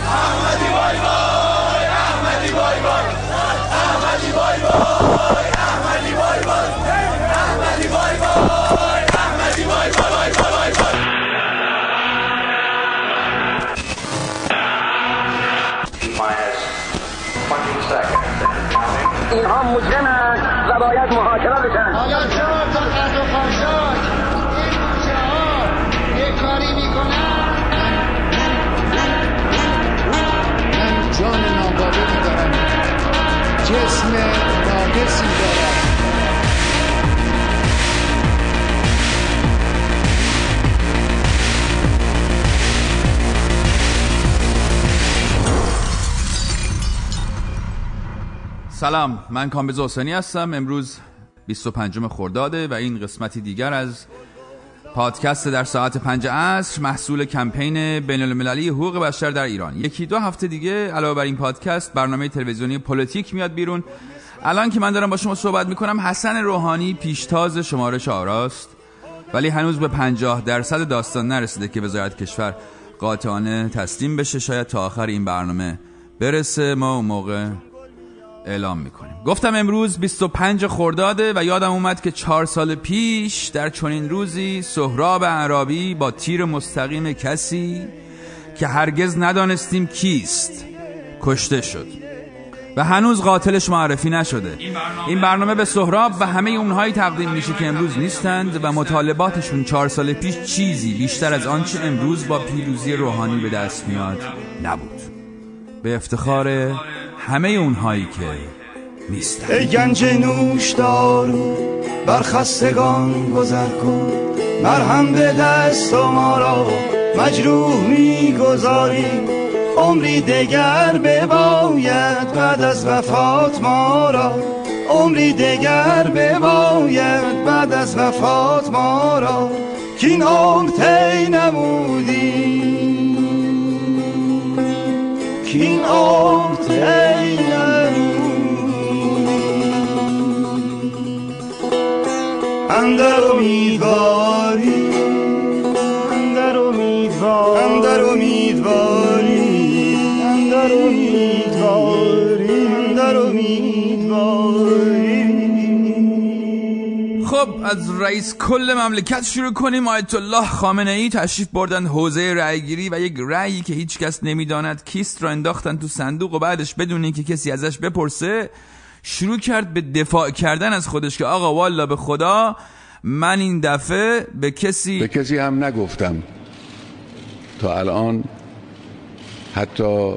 اینها سلام من کامبیز حسینی هستم. امروز 25 خرداده و این قسمتی دیگر از پادکست در ساعت پنج عصر محصول کمپین بین المللی حقوق بشر در ایران. یکی دو هفته دیگه علاوه بر این پادکست برنامه تلویزیونی پلیتیک میاد بیرون. الان که من دارم با شما صحبت می‌کنم حسن روحانی پیشتاز شمارش آرا است. ولی هنوز به 50 درصد داستان نرسیده که وزارت کشور قاطعانه تسلیم بشه شاید تا آخر این برنامه برسه. ما اون موقع اعلام می‌کنیم. گفتم امروز 25 خرداده و یادم اومد که چهار سال پیش در چنین روزی سهراب عربی با تیر مستقیم کسی که هرگز ندانستیم کیست کشته شد. و هنوز قاتلش معرفی نشده. این برنامه به سهراب و همه اونهایی تقدیم میشه که امروز نیستند و مطالباتشون چهار سال پیش چیزی بیشتر از آنچه امروز با پیروزی روحانی به دست میاد نبود. به افتخار همه اونهایی که نیستن ای گنج نوش دارو بر خستگان گذر کن. مرهم به دست و ما را مجروح می‌گذاری عمری دگر بباید بعد از وفات ما را. عمری دگر بباید بعد از وفات ما را. که این عمر تی نمودی که این عمر تی نمودی اندر امیدواری. اندر امیدواری اندر امیدواری خب از رئیس کل مملکت شروع کنیم. آیت الله خامنه ای تشریف بردن حوزه رأیگیری و یک رأیی که هیچ کس نمی‌داند کیست را انداختن تو صندوق و بعدش بدون اینکه کسی ازش بپرسه. شروع کرد به دفاع کردن از خودش که آقا والا به خدا من این دفعه به کسی به کسی هم نگفتم. تا الان حتی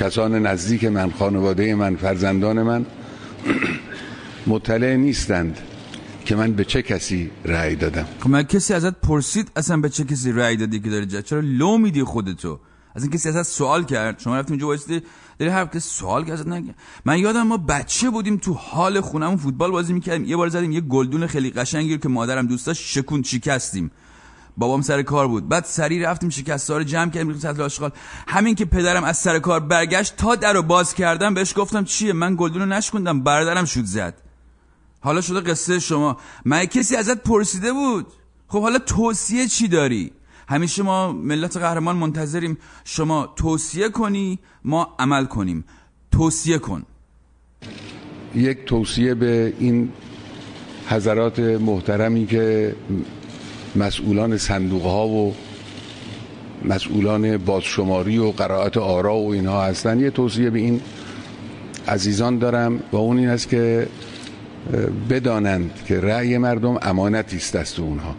کسان نزدیک من خانواده من فرزندان من مطلع نیستند که من به چه کسی رأی دادم. خب من کسی ازت پرسید اصلا به چه کسی رأی دادی که داری جا چرا لو میدی خودتو؟ از این کسی ازت سوال کرد. شما رفتیم اینجا وایسیدی داری هر کسی سوال کرد نگه من یادم ما بچه بودیم تو هال خونمون فوتبال بازی می‌کردیم. یه بار زدیم یه گلدون خیلی قشنگی که مادرم دوست شکون شکستیم. بابام سر کار بود. بعد سریع رفتیم شکسته رو جمع کردیم رفتیم سطل آشغال. همین که پدرم از سر کار برگشت تا در رو باز کردم بهش گفتم چیه؟ من گلدون رو نشکوندم برادرم شوت زد. حالا شده قصه شما. من کسی ازت پرسیده بود؟ خب حالا توصیه چی داری؟ همیشه ما ملت قهرمان منتظریم. شما توصیه کنی ما عمل کنیم. توصیه کن. یک توصیه به این حضرات محترمی که مسئولان صندوق ها و مسئولان بازشماری و قرائت آرا و اینها هستن. یه توصیه به این عزیزان دارم و اون این است که بدانند که رأی مردم امانتی است دست اونها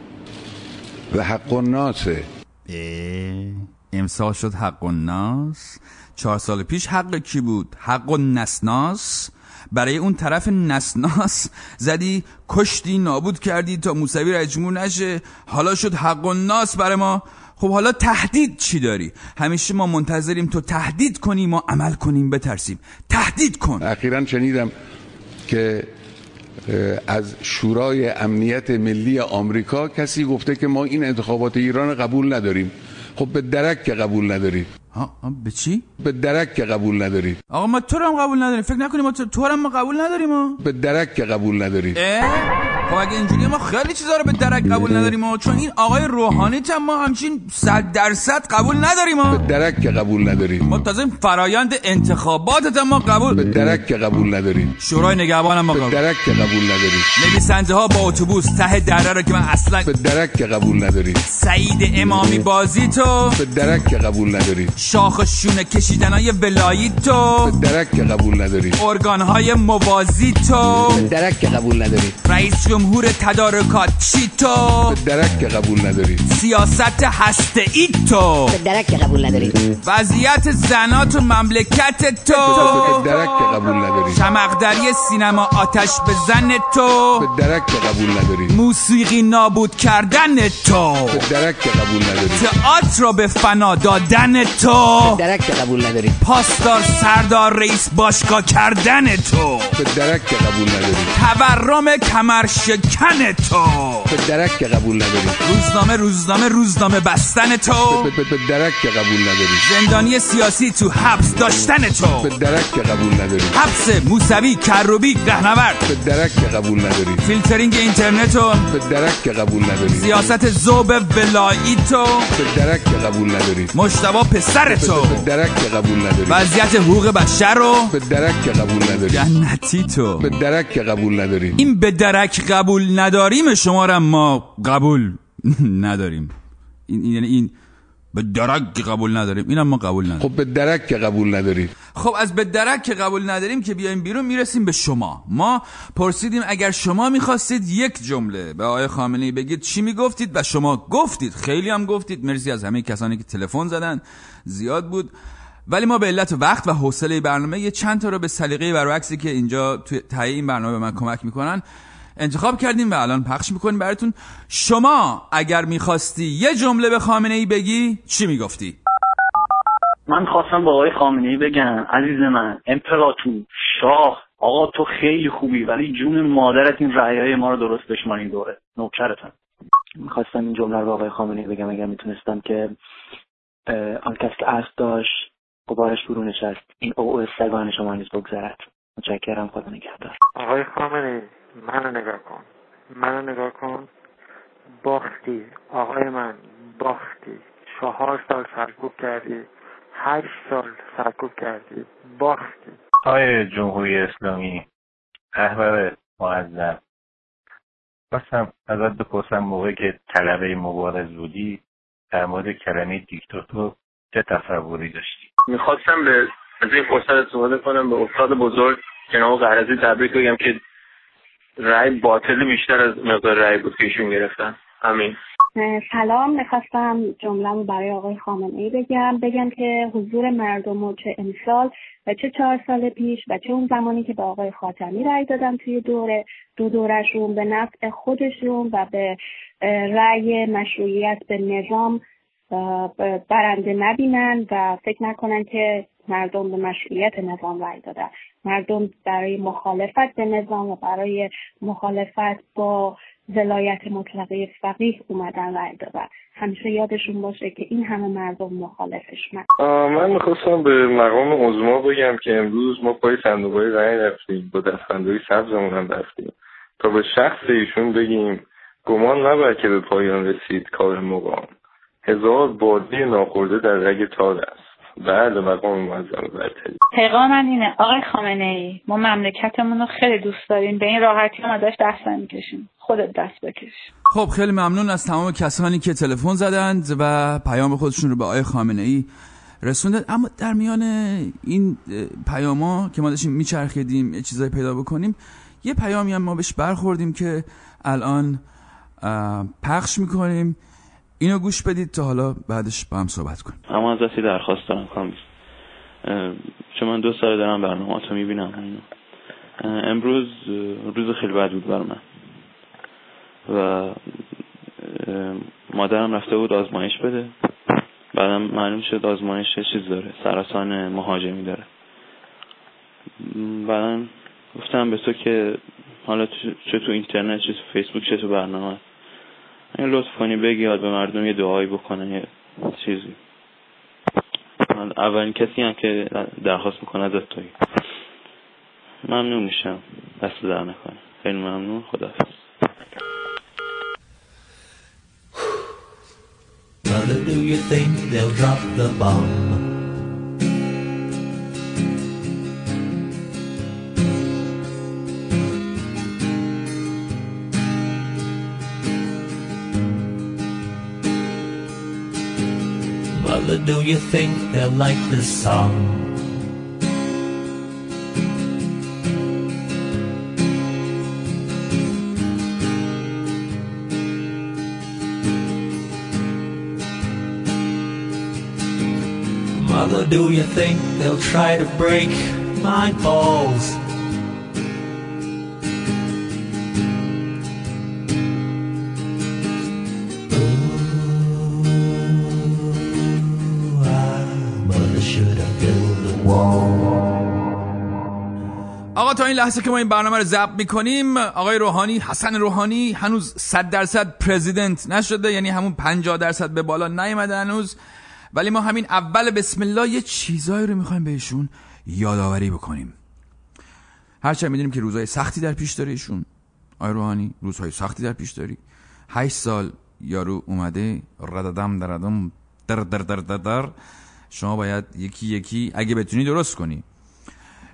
و حق الناسه اه، امسال شد حق الناس چهار سال پیش حق کی بود؟ حق النسناس برای اون طرف نسناس زدی کشتی نابود کردی تا موسوی رئیس جمهور نشه. حالا شد حق الناس برای ما. خب حالا تهدید چی داری؟ همیشه ما منتظریم تو تهدید کنی ما عمل کنیم بترسیم. تهدید کن. اخیرا شنیدم که از شورای امنیت ملی آمریکا کسی گفته که ما این انتخابات ایران قبول نداریم. خب به درک که قبول ندارید ها ها، به چی؟ به درک که قبول ندارید آقا ما تو رو هم قبول نداریم. فکر نکنیم ما تو, تو رو هم قبول نداریم ها. به درک که قبول ندارید اه؟ خب اگه اینجوری ما خیلی چیزا رو به درک قبول نداریم چون این آقای روحانی هم ما همچین صد درصد قبول نداریم به درک که قبول نداریم ما تازه فرایند انتخاباتت هم ما به قبول درک که قبول نداریم شورای نگهبان هم ما به قبول درک که قبول نداریم نویسنده ها با اتوبوس ته دره رو که من اصلا به درک که قبول نداریم سعید امامی بازی تو. به درک که قبول نداریم شاخ و شونه کشیدن های ولایی تو. درک که قبول نداریم ارگان های موازی تو. درک که قبول نداریم رئیس جمهور تدارکات چی تو؟ درک که قبول نداریم سیاست هسته ای تو. درک که قبول نداریم وضعیت زنات و مملکت تو. درک که قبول نداریم چماقداری سینما آتش بزن تو. درک که قبول نداریم موسیقی نابود کردن تو. درک که قبول نداریم تئاتر را به فنا دادن تو. درک که قبول نداریم پاسدار سردار رئیس باشگاه کردن تو. به درک که قبول نداریم تورم کمر شکن تو به درک که قبول نداریم روزنامه روزنامه روزنامه بستن تو. به- به به درک که قبول نداریم زندانی سیاسی تو حبس داشتن به تو درک که قبول نداریم حبس موسوی کروبی رهنورد. به درک که قبول نداریم فیلترینگ اینترنت و به درک که قبول نداریم سیاست ذوب ولایی تو به درک که قبول نداریم مشتبا پسر تو به درک که قبول نداریم وضعیت حقوق بشر رو به درک که قبول نداریم جنتی تو. به درک که قبول نداریم این به درک قبول نداریم شما را ما قبول نداریم. این این- یعنی این به درک قبول نداریم. اینم ما قبول نداریم. خب به درک که قبول نداریم. خب از به درک که قبول نداریم که بیایم بیرون می‌رسیم به شما. ما پرسیدیم اگر شما می‌خواستید یک جمله به آقای خامنه ای بگید چی می‌گفتید؟ و شما گفتید. خیلی هم گفتید. مرسی از همه کسانی که تلفن زدن. زیاد بود. ولی ما به علت وقت و حوصله برنامه یه چند تا رو به سلیقه برعکسی که اینجا توی تهیه این برنامه به من کمک می‌کنن انتخاب کردیم و الان پخش می‌کنیم براتون. شما اگر می‌خواستی یه جمله به خامنه ای بگی چی می‌گفتی؟ من خواستم با آقای خامنه ای بگم عزیز من امپراتور شاه آقا تو خیلی خوبی ولی جون مادرت این رعیای ما رو درست بشماری دوره. نوکرتم. می‌خواستم این جمله رو به آقای خامنه‌ای بگم اگر می‌تونستم که آن کس که اسب داشت قبارش فرو نشست. این او سگان شما نیز بگذرد. متشکرم خدا نگهدار. آقای خامنه منو نگاه کن. منو نگاه کن. باختی. آقای من باختی. چهار سال سرکوب کردی. هشت سال سرکوب کردی. باختی. آقای جمهوری اسلامی رهبر معظم. خواستم ازت بپرسم موقعی که طلبه مبارز بودی در مورد کلمه دیکتاتور چه تصوری داشتی؟ می‌خواستم به از این فرصت استفاده کنم به استاد بزرگ جناب قرضی تبریک بگم که رأی باطل بیشتر از مقدار رأی بود که ایشون گرفتن. همین سلام می‌خواستم جمله برای آقای خامنه ای بگم. بگم که حضور مردم و چه امسال و چه چهار سال پیش و چه اون زمانی که به آقای خاتمی رأی دادم توی دوره دو دورشون به نفع خودشون و به رأی مشروعیت به نظام برنده نبینن و فکر نکنن که مردم به مشروعیت نظام رأی دادن. مردم برای مخالفت به نظام و برای مخالفت با ولایت مطلقه فقیه اومدن رأی دادن. همیشه یادشون باشه که این همه مردم مخالفش من من می‌خواستم به مقام عظما بگم که امروز ما پای صندوق های رأی رفتیم با دستبندهای سبزمون هم رفتیم. تا به شخص ایشون بگیم گمان نبر که به پایان رسید کار مقام. هزار بادی ناخورده در رگ تار است. بله مقام معظم برتری. پیغام من اینه آقای خامنه ای ما مملکتمون رو خیلی دوست داریم به این راحتی هم ازش دست نمی‌کشیم. خودت دست بکش. خب خیلی ممنون از تمام کسانی که تلفن زدند و پیام خودشون رو به آقای خامنه ای رسوندن. اما در میان این پیاما که ما داشتیم میچرخیدیم یه چیزایی پیدا بکنیم یه پیامی هم ما بهش برخوردیم که الان پخش می‌کنیم. اینو گوش بدید تا حالا بعدش با هم صحبت کنیم. اما ازت یه درخواست دارم اه، چون من دو سال دارم برنامه تو می‌بینم. امروز روز خیلی بد بود بر من. و مادرم رفته بود آزمایش بده. بعدم معلوم شد آزمایش چیز داره سرطان مهاجمی داره. بعدم گفتم به تو که حالا چه تو اینترنت چه تو فیسبوک چه تو برنامه. این لطف کنی بگی یاد به مردم یه دعایی بکنه یه چیزی. اولین کسی هم که درخواست می‌کنه از توی ممنون میشم. دست در نکنه. خیلی ممنون. خدا Now do you think they'll drop the bomb? Do you think they'll like this song? Mother, do you think they'll try to break my balls? لحظه که ما این برنامه رو ضبط می‌کنیم آقای روحانی حسن روحانی هنوز 100 درصد پرزیدنت نشده یعنی همون 50 درصد به بالا نیومده هنوز. ولی ما همین اول بسم الله یه چیزایی رو می‌خوایم بهشون یادآوری بکنیم. هرچند می‌دونیم که روزهای سختی در پیش داره ایشون. آقای روحانی روزهای سختی در پیش داری. 8 سال یارو اومده رددم دردم در در در در در. شما باید یکی یکی اگه بتونی درست کنی.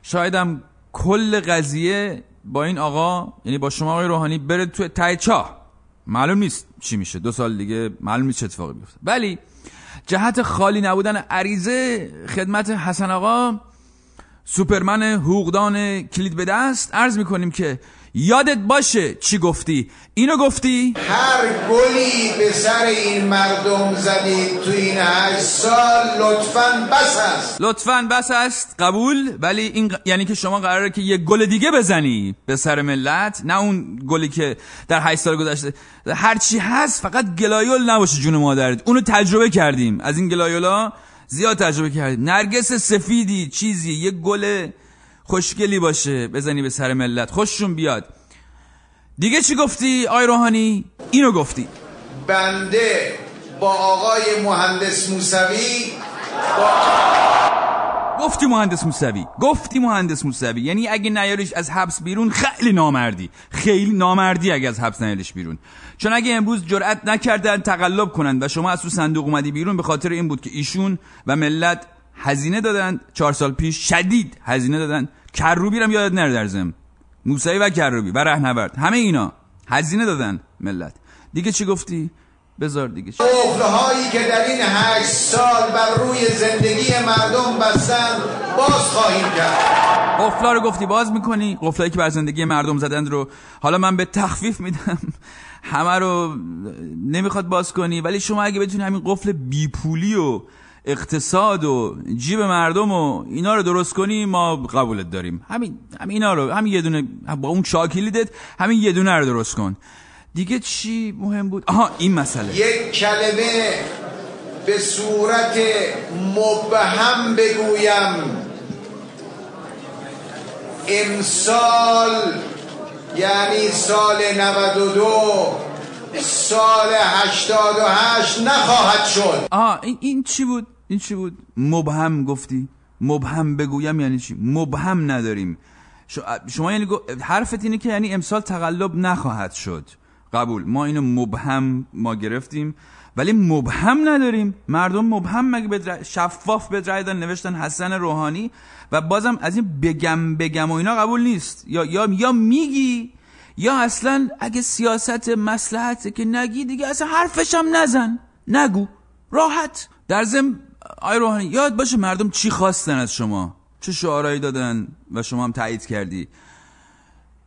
شایدم کل قضیه با این آقا یعنی با شما آقای روحانی بره تو ته چاه. معلوم نیست چی میشه. دو سال دیگه معلوم نیست چه اتفاقی بیفته ولی جهت خالی نبودن عریضه خدمت حسن آقا سوپرمن حقوقدان کلید به دست. عرض می‌کنیم که یادت باشه چی گفتی؟ اینو گفتی؟ هر گلی به سر این مردم زدید تو این هشت سال لطفا بس است لطفا بس است قبول؟ ولی این ق- یعنی که شما قراره که یه گل دیگه بزنی به سر ملت نه اون گلی که در 8 سال گذشته. هرچی هست فقط گلایول نباشه جون مادرت. اونو تجربه کردیم. از این گلایولا زیاد تجربه کردیم. نرگس سفیدی چیزی یه گل خوشگلی باشه بزنی به سر ملت. خوششون بیاد. دیگه چی گفتی آی روحانی؟ اینو گفتی. بنده با آقای مهندس موسوی گفتی مهندس موسوی. گفتی مهندس موسوی. یعنی اگه نیاریش از حبس بیرون خیلی نامردی. خیلی نامردی اگه از حبس نیاریش بیرون. چون اگه امروز جرأت نکردن تقلب کنن و شما از تو صندوق اومدی بیرون به خاطر این بود که ایشون و ملت هزینه دادن چهار سال پیش شدید هزینه دادن. کروبی رو هم یادت نره در ضمن. موسوی و کروبی و رهنورد همه اینا هزینه دادن ملت. دیگه چی گفتی؟ بذار دیگه چی. هایی که در این هشت سال بر روی زندگی مردم بستن باز خواهیم کرد. قفلا رو گفتی باز می‌کنی؟ قفلایی که بر زندگی مردم زدن رو. حالا من به تخفیف میدم. همه رو نمی‌خواد باز کنی. ولی شما اگه بتونی همین قفل بیپولی و اقتصاد و جیب مردم و اینا رو درست کنی ما قبولت داریم. همین همین اینا رو همین یه دونه با اون شاکلیدت همین یه دونه رو درست کن. دیگه چی مهم بود؟ آها این مسئله. یک کلمه به صورت مبهم بگویم. امسال یعنی سال 92 سال 88 نخواهد شد. آها این, این چی بود؟ این چی بود؟ مبهم گفتی. مبهم بگویم یعنی چی؟ مبهم نداریم. شما یعنی حرفت اینه که یعنی امسال تقلب نخواهد شد. قبول. ما اینو مبهم ما گرفتیم. ولی مبهم نداریم. مردم مبهم مگه به شفاف به دادن نوشتن حسن روحانی و بازم از این بگم بگم و اینا قبول نیست. یا یا یا میگی یا اصلا اگه سیاست مسلحته که نگی دیگه اصلا حرفش هم نزن. نگو. راحت. در ضمن آی روحانی یاد باشه مردم چی خواستن از شما؟ چه شعارهایی دادن و شما هم تایید کردی؟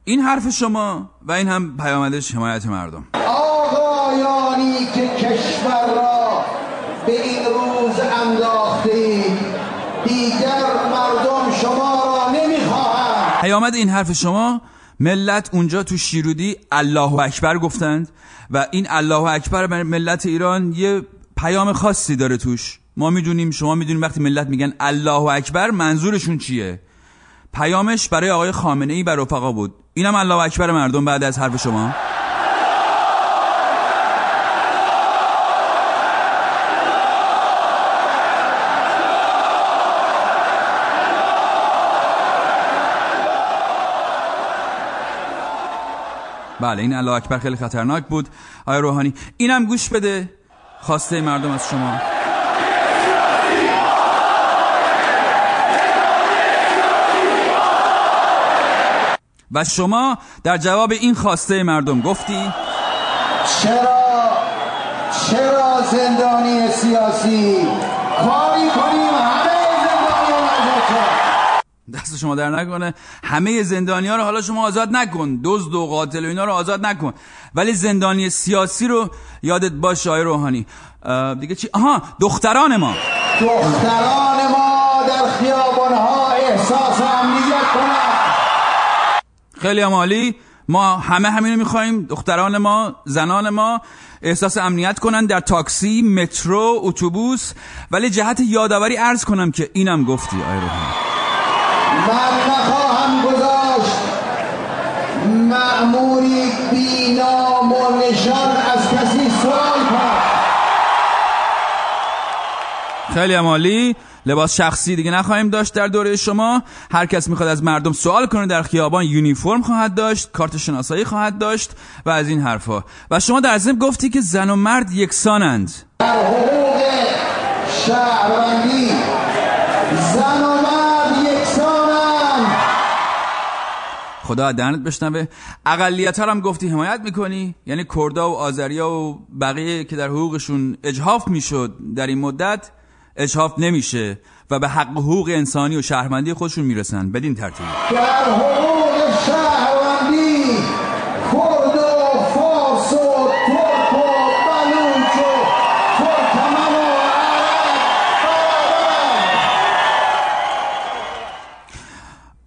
این حرف شما و این هم پیامدش حمایت مردم. آقایانی که کشور را به این روز انداخته دیگر مردم شما را نمی‌خواهند. پیامد این حرف شما ملت اونجا تو شیرودی الله اکبر گفتند و این الله اکبر بر ملت ایران یه پیام خاصی داره توش. ما می‌دونیم شما می‌دونیم وقتی ملت میگن الله اکبر منظورشون چیه؟ پیامش برای آقای خامنه ای بر رفقا بود. اینم الله اکبر مردم بعد از حرف شما. بله این الله اکبر خیلی خطرناک بود. آقای روحانی اینم گوش بده. خواسته مردم از شما. و شما در جواب این خواسته مردم گفتی چرا؟ چرا زندانی سیاسی کاری کنیم؟ همه زندانی دست شما در نکنه. همه زندانی ها رو حالا شما آزاد نکن. دزد و قاتل و اینا رو آزاد نکن. ولی زندانی سیاسی رو یادت باش آقای روحانی. دیگه چی؟ آها دختران ما. دختران ما در خیابانها احساس امنیت کنند خیلی عالی. ما همه همینو می‌خوایم. دختران ما زنان ما احساس امنیت کنن در تاکسی مترو اتوبوس. ولی جهت یادآوری عرض کنم که اینم گفتی آقای روحانی. من نخواهم گذاشت مأموری بی نام و نشان از کسی سوال کند. خیلی هم عالی. لباس شخصی دیگه نخواهیم داشت در دوره شما. هر کس می‌خواد از مردم سوال کنه در خیابان یونیفرم خواهد داشت کارت شناسایی خواهد داشت و از این حرفا. و شما در ضمن گفتی که زن و مرد یکسانند. در حقوق شهروندی. زن و مرد یکسانند. خدا دهنت بشنوه. اقلیت هم گفتی حمایت می‌کنی؟ یعنی کردا و آذریا و بقیه که در حقوقشون اجحاف می‌شد در این مدت اجحاف نمیشه و به حق حقوق انسانی و شهروندی خودشون می‌رسن. بدین ترتیب. در حقوق شهروندی کرد و فارس و ترک و بلوچ و ترکمن و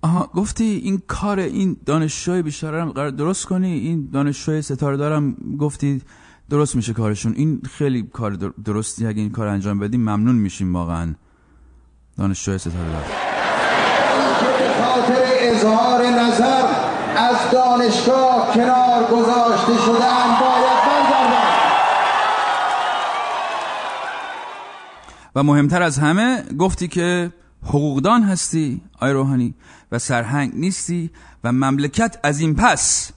آها گفتی این کار این دانشجوی بیچاره قرار درست کنی؟ این دانشجوی ستاره دارم گفتی درست میشه کارشون. این خیلی کار در- درستی. اگه این کار انجام بدیم ممنون میشیم واقعا. دانشجوی ستاره به خاطر اظهار نظر از دانشگاه کنار گذاشته شدن باید و مهمتر از همه گفتی که حقوقدان هستی آی روحانی و سرهنگ نیستی و مملکت از این پس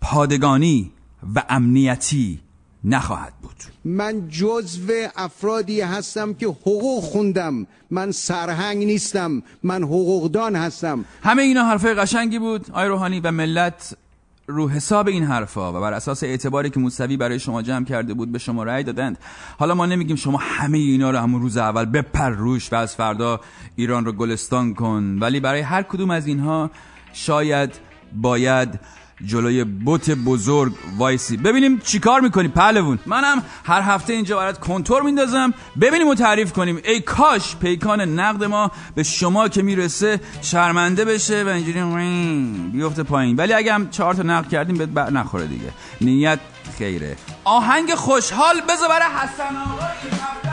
پادگانی و امنیتی نخواهد بود. من جزو افرادی هستم که حقوق خوندم. من سرهنگ نیستم. من حقوقدان هستم. همه اینا حرفای قشنگی بود. آی روحانی و ملت رو حساب این حرفا و بر اساس اعتباری که موسوی برای شما جمع کرده بود به شما رأی دادند. حالا ما نمیگیم شما همه اینا رو همون روز اول بپر روش و از فردا ایران رو گلستان کن. ولی برای هر کدوم از اینها شاید باید جلوی بوت بزرگ وایسی. ببینیم چیکار می‌کنی پهلوون منم هر هفته اینجا برات کنتور میندازم. ببینیم و تعریف کنیم. ای کاش پیکان نقد ما به شما که می‌رسه شرمنده بشه و اینجوری بیفته پایین. ولی اگه هم چهار تا نقد کردیم بهت بر نخوره دیگه. نیت خیره. آهنگ خوشحال بذار برای حسن آقا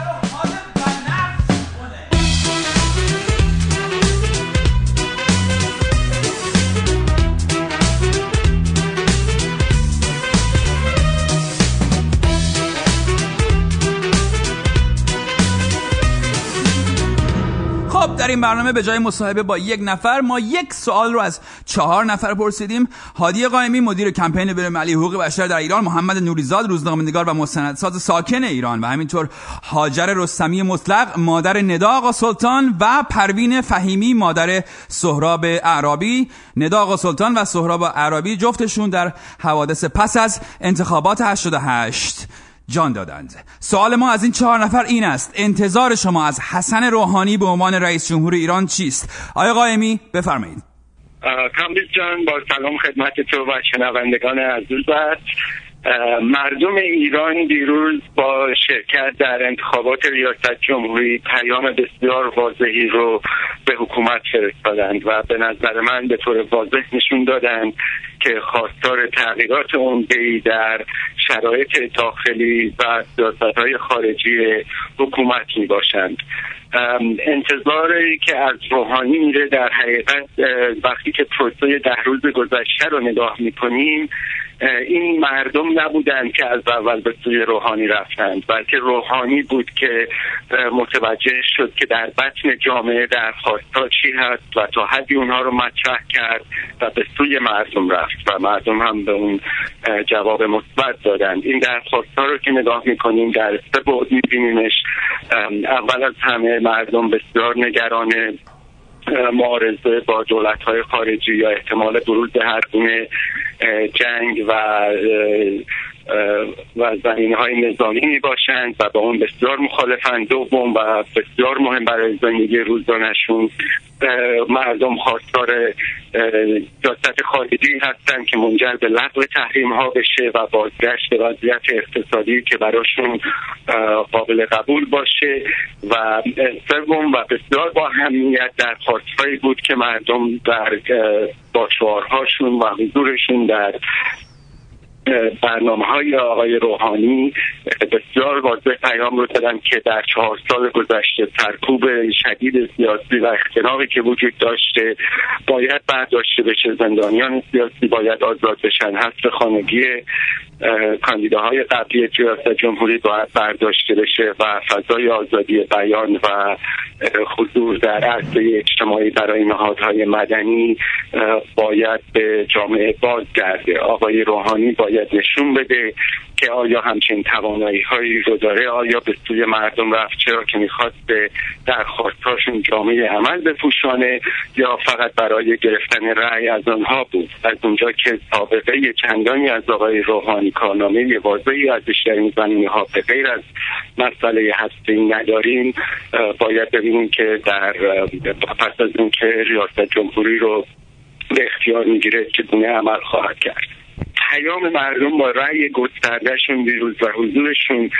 در این برنامه به جای مصاحبه با یک نفر ما یک سوال رو از چهار نفر پرسیدیم. هادی قائمی مدیر کمپین بین‌المللی حقوق بشر در ایران محمد نوریزاد روزنامه‌نگار و مستندساز ساکن ایران و همینطور هاجر رستمی مطلق مادر ندا آقا سلطان و پروین فهیمی مادر سهراب اعرابی. ندا آقا سلطان و سهراب اعرابی جفتشون در حوادث پس از انتخابات 88 جان دادند. سوال ما از این چهار نفر این است. انتظار شما از حسن روحانی به عنوان رئیس جمهور ایران چیست؟ آقای قائمی بفرمایید. کامبیز جان با سلام خدمت تو و شنوندگان عزیزت اه، مردم ایران دیروز با شرکت در انتخابات ریاست جمهوری پیام بسیار واضحی رو به حکومت فرستادند و به نظر من به طور واضح نشون دادند که خواستار تغییرات عمده‌ای در شرایط داخلی و سیاستهای خارجی حکومت می باشند انتظاری که از روحانی میره در حقیقت وقتی که پروسه ده روز گذشته رو نگاه می‌کنیم این مردم نبودند که از اول به سوی روحانی رفتند بلکه روحانی بود که متوجه شد که در بطن جامعه درخواستها چی هست و تا حدی اونها رو مطرح کرد و به سوی مردم رفت و مردم هم به اون جواب مثبت دادند. این درخواستها رو که نگاه می‌کنیم در سه بعد میبینیمش. اول از همه مردم بسیار نگران معارضه با دولت های خارجی یا احتمال بروز هر جنگ و و زمین های نظامی می باشند و با اون بسیار مخالفند. دوم و بسیار مهم برای زندگی روزانشون مردم خواستار سیاست خارجی هستند که منجر به لغو تحریم ها بشه و بازگشت وضعیت اقتصادی که براشون قابل قبول باشه. و سوم و بسیار با اهمیت در خواستهایی بود که مردم در با شعارهاشون و حضورشون در برنامه های آقای روحانی بسیار واضح پیام رو دادن که در چهار سال گذشته سرکوب شدید سیاسی و اختناقی که وجود داشته باید برداشته بشه زندانیان سیاسی باید آزاد بشن حذف خانگی کاندیداهای قبلی ریاست جمهوری باید برداشته بشه و فضای آزادی بیان و حضور در عرصه اجتماعی برای نهادهای مدنی باید به جامعه بازگرده. آقای روحانی باید نشون بده که آیا همچین توانایی هایی رو داره آیا به سوی مردم رفت چرا که می‌خواد به درخواستهاشون جامعه عمل بپوشانه یا فقط برای گرفتن رأی از آنها بود؟ از اونجا که سابقه چندانی از آقای روحانی کارنامه واضحی از بیشتر این زمینه ها به غیر از مسئله هسته نداریم. باید ببینیم که در پس از اینکه ریاست جمهوری رو به اختیار می‌گیره چگونه عمل خواهد کرد. پیام مردم با رأی گستردهشون دیروز و حضورشون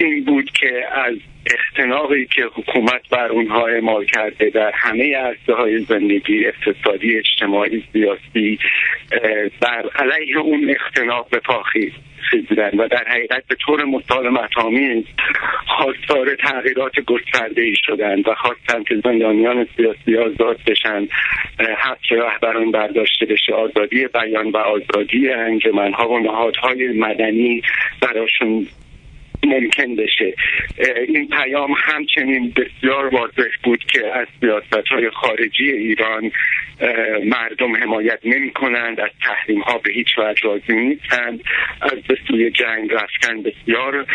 این بود که از اختناقی که حکومت بر اونها اعمال کرده در همه عرصه های زندگی اقتصادی اجتماعی سیاسی بر علیه اون اختناق به پاخی بودن و در حقیقت به طور مسالمت آمیز خواستار تغییرات گسترده ای شدند و خواستند که زندانیان سیاسی آزاد بشن حق رهبران برداشته بشه آزادی بیان و آزادی انجمنها و نهادهای مدنی براشون ممکن بشه. این پیام همچنین بسیار واضح بود که از سیاست های خارجی ایران مردم حمایت نمی کنند از تحریم ها به هیچ وجه راضی نیستند از به سوی جنگ رفتن بسیار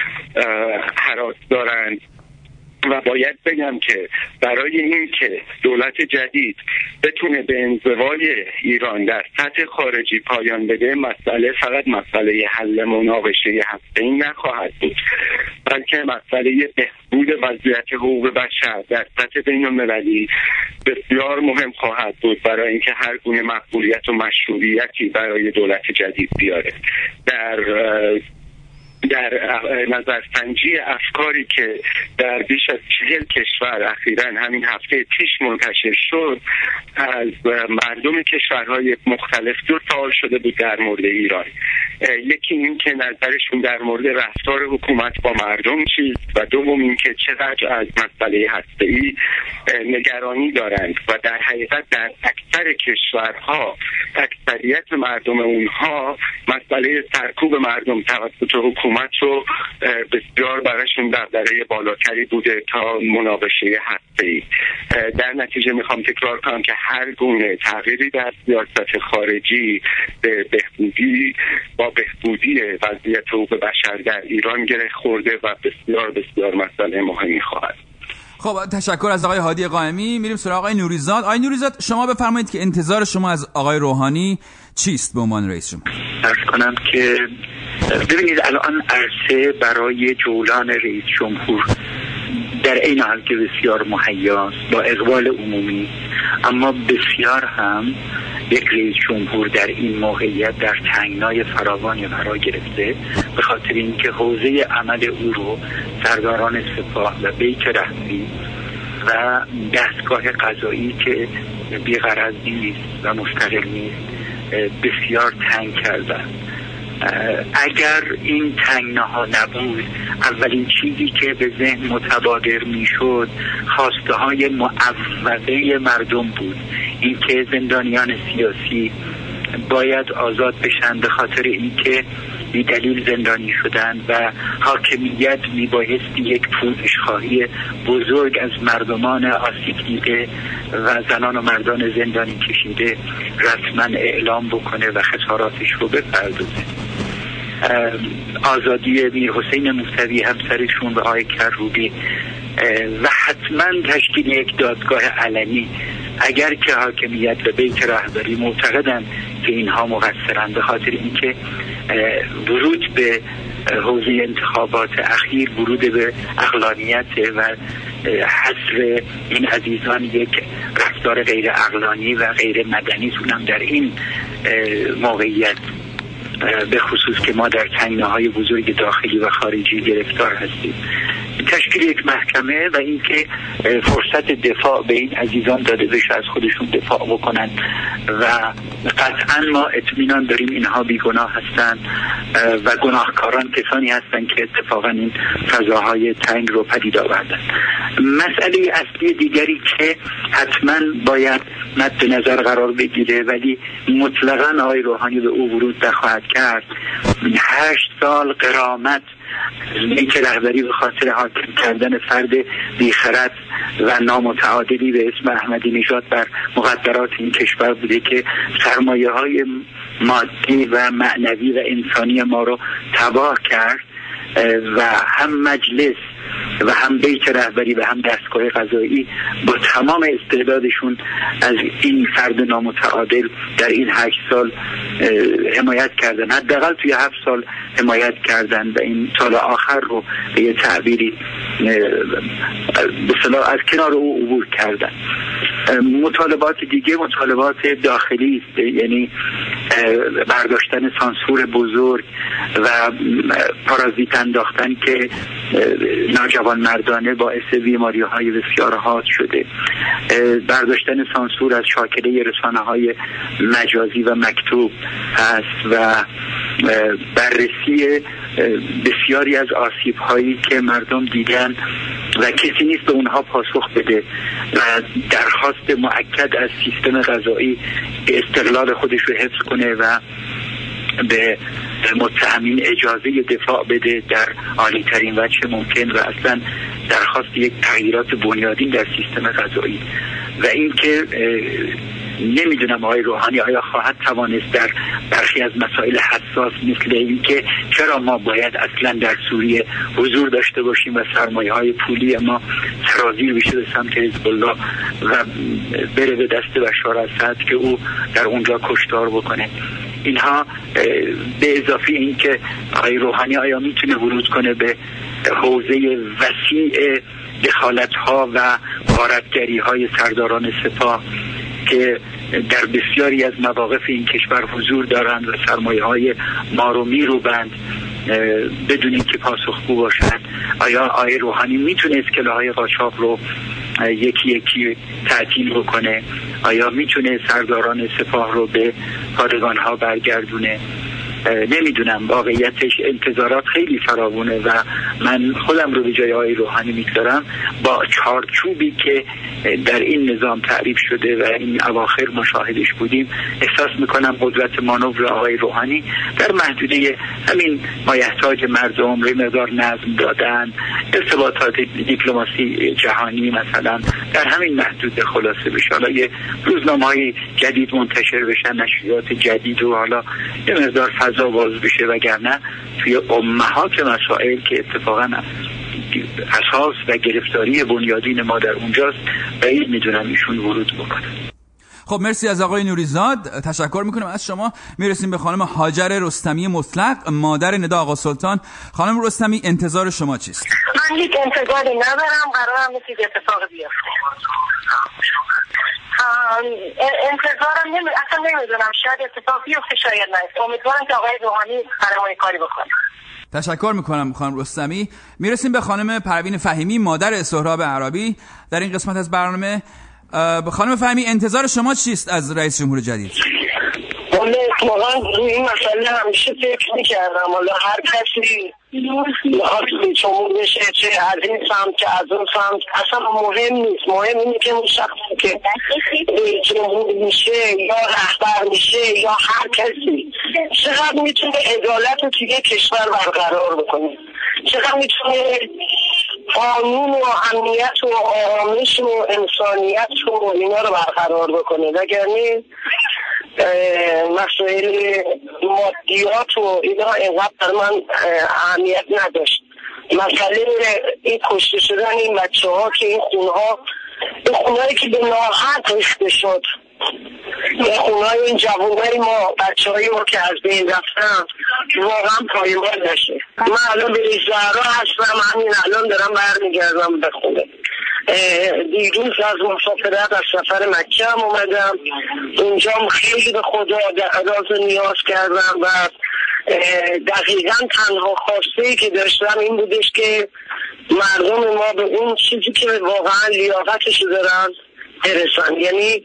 حراس دارند. و باید بگم که برای اینکه دولت جدید بتونه به انزوای ایران در سطح خارجی پایان بده مسئله فقط مسئله حل مناقشه هسته این نخواهد بود بلکه مسئله بهبود وضعیت حقوق بشر در سطح بین المللی بسیار مهم خواهد بود برای اینکه هر گونه مقبولیت و مشروعیتی برای دولت جدید بیاره. در در نظرسنجی افکاری که در بیش از چهل کشور اخیرا همین هفته پیش منتشر شد از مردم کشورهای مختلف دو سوال شده بود در مورد ایران. یکی این که نظرشون در مورد رفتار حکومت با مردم چیست و دوم این که چقدر از مسئله هسته ای نگرانی دارند و در حقیقت در اکثر کشورها اکثریت مردم اونها مسئله سرکوب مردم توسط حکومت رو بسیار براشون دغدغه بالاتری بوده تا مناقشه ای در نتیجه می‌خوام تکرار کنم که هر گونه تغییری در سیاست خارجی به بهبودی با بهبودی وضعیت حقوق بشر در ایران گره خورده و بسیار بسیار مسئله مهمی خواهد. خب تشکر از آقای هادی قائمی. میریم سراغ آقای نوریزاد. آقای نوریزاد شما بفرمایید که انتظار شما از آقای روحانی چیست به عنوان رئیس شما ارز کنم که ببینید الان عرصه برای جولان رئیس جمهور در این حال که بسیار مهیاست با اقبال عمومی اما بسیار هم یک رئیس جمهور در این موقعیت در تنگنای فراوانی قرار گرفته به خاطر اینکه حوزه عمل او رو سرداران سپاه و بیت رهبری و دستگاه قضایی که بیغرض نیست و مستقل نیست بسیار تنگ کردن. اگر این تنگنه ها نبود اولین چیزی که به ذهن متبادر می‌شد خواسته های معوضه مردم بود. اینکه زندانیان سیاسی باید آزاد بشن به خاطر اینکه بی دلیل زندانی شدن و حاکمیت میبایستی یک پوزش خواهی بزرگ از مردمان آسیب دیده و زنان و مردان زندانی کشیده رسما اعلام بکنه و خساراتش رو بپردازه. آزادی میر حسین موسوی همسرشون و آقای کروبی و حتما تشکیل یک دادگاه علنی اگر که حاکمیت و بیت رهبری معتقدن که اینها مقصرند به خاطر اینکه ورود به حوزه انتخابات اخیر ورود به اقلانیت و حصر این عزیزان یک رفتار غیر اقلانی و غیر مدنی هم در این موقعیت به خصوص که ما در تنگنه های بزرگ داخلی و خارجی گرفتار هستیم. تشکیل یک محکمه و اینکه فرصت دفاع به این عزیزان داده بشه از خودشون دفاع بکنن و قطعا ما اطمینان داریم اینها بیگناه هستند و گناهکاران کسانی هستند که اتفاقا این فضاهای تنگ رو پدید آوردن. مسئله اصلی دیگری که حتما باید مد نظر قرار بگیره ولی مطلقا آقای روحانی به او ورود نخواهد کرد هشت سال قرامت که رهبری به خاطر حاکم کردن فرد بیخرد و نامتعادلی به اسم احمدی نژاد بر مقدرات این کشور بوده که سرمایه های مادی و معنوی و انسانی ما رو تباه کرد و هم مجلس و هم بیت رهبری و هم دستگاه قضایی با تمام استعدادشون از این فرد نامتعادل در این هشت سال حمایت کردن. حداقل توی هفت سال حمایت کردن و این سال آخر رو به یه تعبیری به از کنار او عبور کردن. مطالبات دیگه مطالبات داخلی است. یعنی برداشتن سانسور بزرگ و پارازیت انداختن که ناجوان مردانه باعث بیماری های بسیار حاد شده. برداشتن سانسور از شاکله رسانه های مجازی و مکتوب هست و بررسی بسیاری از آسیب هایی که مردم دیدن و کسی نیست به اونها پاسخ بده و درخواست معکد از سیستم غذایی استقلال خودش رو حفظ کنه و به متهمین اجازه دفاع بده در عالی ترین وجه ممکن و اصلا درخواست یک تغییرات بنیادین در سیستم غذایی. و اینکه نمی‌دونم آقای روحانی آیا خواهد توانست در برخی از مسائل حساس مثل اینکه چرا ما باید اصلا در سوریه حضور داشته باشیم و سرمایه های پولی ما سرازیر بشه به سمت حزب الله و بره به دست بشار اسد که او در اونجا کشتار بکنه؟ اینها به اضافه اینکه آقای روحانی آیا می‌تونه ورود کنه به حوزه وسیع دخالت ها و غارتگری های سرداران سپاه؟ که در بسیاری از مواقف این کشور حضور دارند و سرمایه های ما رو رو بند بدون اینکه پاسخگو باشند آیا آقای روحانی می‌تونه اسکله های قاچاق رو یکی یکی تعطیل بکنه؟ آیا می‌تونه سرداران سپاه رو به پادگان ها برگردونه؟ نمی‌دونم واقعیتش انتظارات خیلی فراوونه و من خودم رو به جای آقای روحانی می‌گذارم با چارچوبی که در این نظام تعریف شده و این اواخر مشاهدش بودیم احساس می‌کنم قدرت مانور آقای روحانی در محدوده همین مایحتاج مردم روی مقدار نظم دادن ارتباطات دیپلماسی جهانی مثلا در همین محدوده خلاصه بشه. حالا یه روزنامه های جدید منتشر بشن نشریات جدید و حالا یه مقدار فضا باز بشه وگرنه توی امهات مسائل که اتفاقا اساس و گرفتاری بنیادین ما در اونجاست بعید می‌دونم ایشون ورود بکنه. خب مرسی از آقای نوریزاد. تشکر می‌کنم از شما. می‌رسیم به خانم حاجر رستمی مطلق مادر ندا آقا سلطان. خانم رستمی انتظار شما چیست؟ من هیچ انتظاری ندارم. قرارم نیست اتفاق بیفته. انتظارم نمی... اصلا نمی‌دونم. شاید اتفاق بیفته شاید نه. امیدوارم که آقای روحانی برای کاری بکنه. تشکر می‌کنم خانم رستمی. می‌رسیم به خانم پروین فهیمی مادر سهراب عربی. در این قسمت از برنامه خانم فهمی انتظار شما چیست از رئیس جمهور جدید؟ حالا اتفاقا این مسئله همیشه فکر می‌کردم. حالا هر کسی می‌خواد چمون بشه چه از این سمت که از اون سمت اصلا مهم نیست. مهم اینه که اون شخصی که جمهور میشه یا رهبر میشه یا هر کسی چقدر می‌تونه عدالت رو توی کشور برقرار بکنه؟ چقدر می‌تونه قانون و امنیت و آرامش و انسانیت و اینا رو برقرار بکنه. وگرنه مسائل مادیات و اینا اینقدر در من اهمیت نداشت. مسئله این کشته شدن این بچه ها که این خونه ها این خونه که به ناحق ریخته شد. این خونه های این جوانای ما بچه ما که از بین رفتن واقعا پایمان نشه. من الان به زهرا هستم همین الان دارم برمیگردم به خونه. دیروز از مسافرت از سفر مکه هم اومدم. اونجا خیلی به خدا راز نیاز کردم و دقیقا تنها خواسته ای که داشتم این بودش که مردم ما به اون چیزی که واقعا لیاقتش دارن برسن. یعنی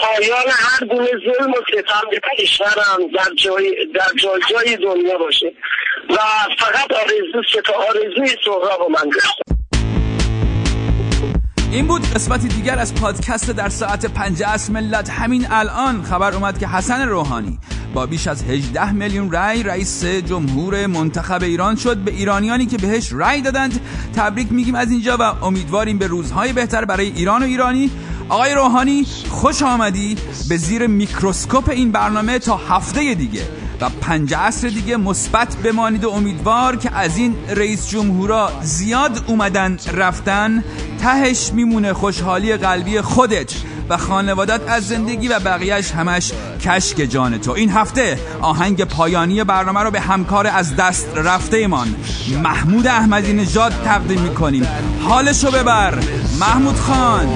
پایان هر گونه ظلم و ستم به کشورم در جای در جای, جای دنیا باشه. و فقط آرزو ستا آرزوی سهراب من داشتم. این بود قسمتی دیگر از پادکست در ساعت پنج از ملت. همین الان خبر اومد که حسن روحانی با بیش از 18 میلیون رأی رئیس جمهور منتخب ایران شد. به ایرانیانی که بهش رأی دادند تبریک میگیم از اینجا و امیدواریم به روزهای بهتر برای ایران و ایرانی. آقای روحانی خوش آمدی. به زیر میکروسکوپ این برنامه تا هفته دیگه. و پنج عصر دیگه مثبت بمانید و امیدوار که از این رئیس جمهورا زیاد اومدن رفتن تهش میمونه خوشحالی قلبی خودت و خانوادت از زندگی و بقیهش همش کشک جان تو. این هفته آهنگ پایانی برنامه رو به همکار از دست رفته ایمان محمود احمدی نژاد تقدیم می‌کنیم. حالشو ببر محمود خان.